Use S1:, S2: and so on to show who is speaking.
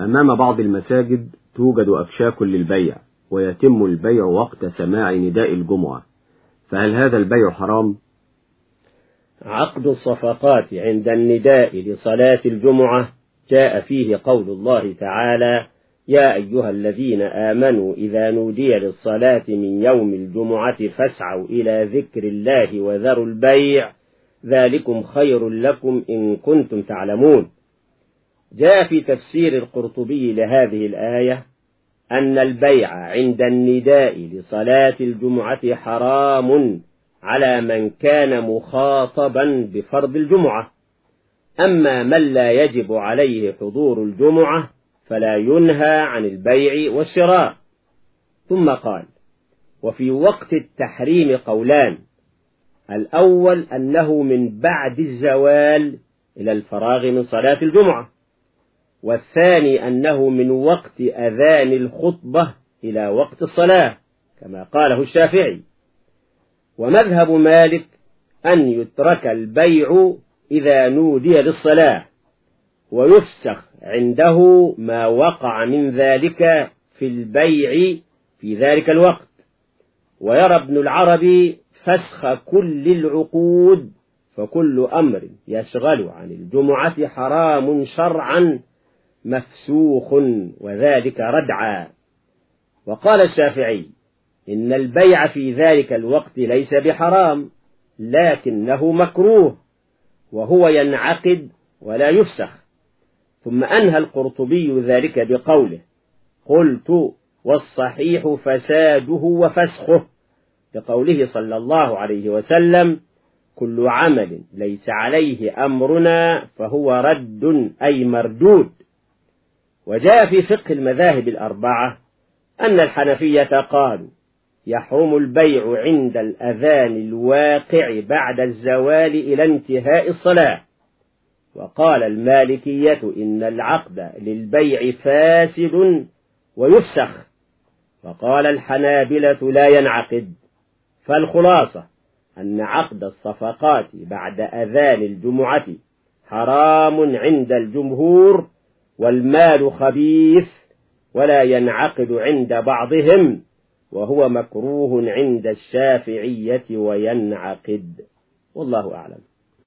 S1: أمام بعض المساجد توجد أفشاك للبيع ويتم البيع وقت سماع نداء الجمعة فهل هذا البيع حرام؟ عقد الصفقات عند النداء لصلاة الجمعة جاء فيه قول الله تعالى يا أيها الذين آمنوا إذا نودي للصلاة من يوم الجمعة فاسعوا إلى ذكر الله وذروا البيع ذلكم خير لكم إن كنتم تعلمون جاء في تفسير القرطبي لهذه الآية أن البيع عند النداء لصلاة الجمعة حرام على من كان مخاطبا بفرض الجمعة أما من لا يجب عليه حضور الجمعة فلا ينهى عن البيع والشراء ثم قال وفي وقت التحريم قولان الأول أنه من بعد الزوال إلى الفراغ من صلاة الجمعة والثاني أنه من وقت أذان الخطبة إلى وقت الصلاة كما قاله الشافعي ومذهب مالك أن يترك البيع إذا نودي للصلاة ويفسخ عنده ما وقع من ذلك في البيع في ذلك الوقت ويرى ابن العربي فسخ كل العقود فكل أمر يشغل عن الجمعة حرام شرعا مفسوخ وذلك ردعا وقال الشافعي إن البيع في ذلك الوقت ليس بحرام لكنه مكروه وهو ينعقد ولا يفسخ ثم أنهى القرطبي ذلك بقوله قلت والصحيح فساده وفسخه لقوله صلى الله عليه وسلم كل عمل ليس عليه أمرنا فهو رد أي مردود وجاء في فقه المذاهب الأربعة أن الحنفية قالوا يحرم البيع عند الأذان الواقع بعد الزوال إلى انتهاء الصلاة وقال المالكية إن العقد للبيع فاسد ويفسخ وقال الحنابلة لا ينعقد فالخلاصة أن عقد الصفقات بعد أذان الجمعة حرام عند الجمهور والمال خبيث ولا ينعقد عند بعضهم وهو مكروه عند الشافعية وينعقد والله أعلم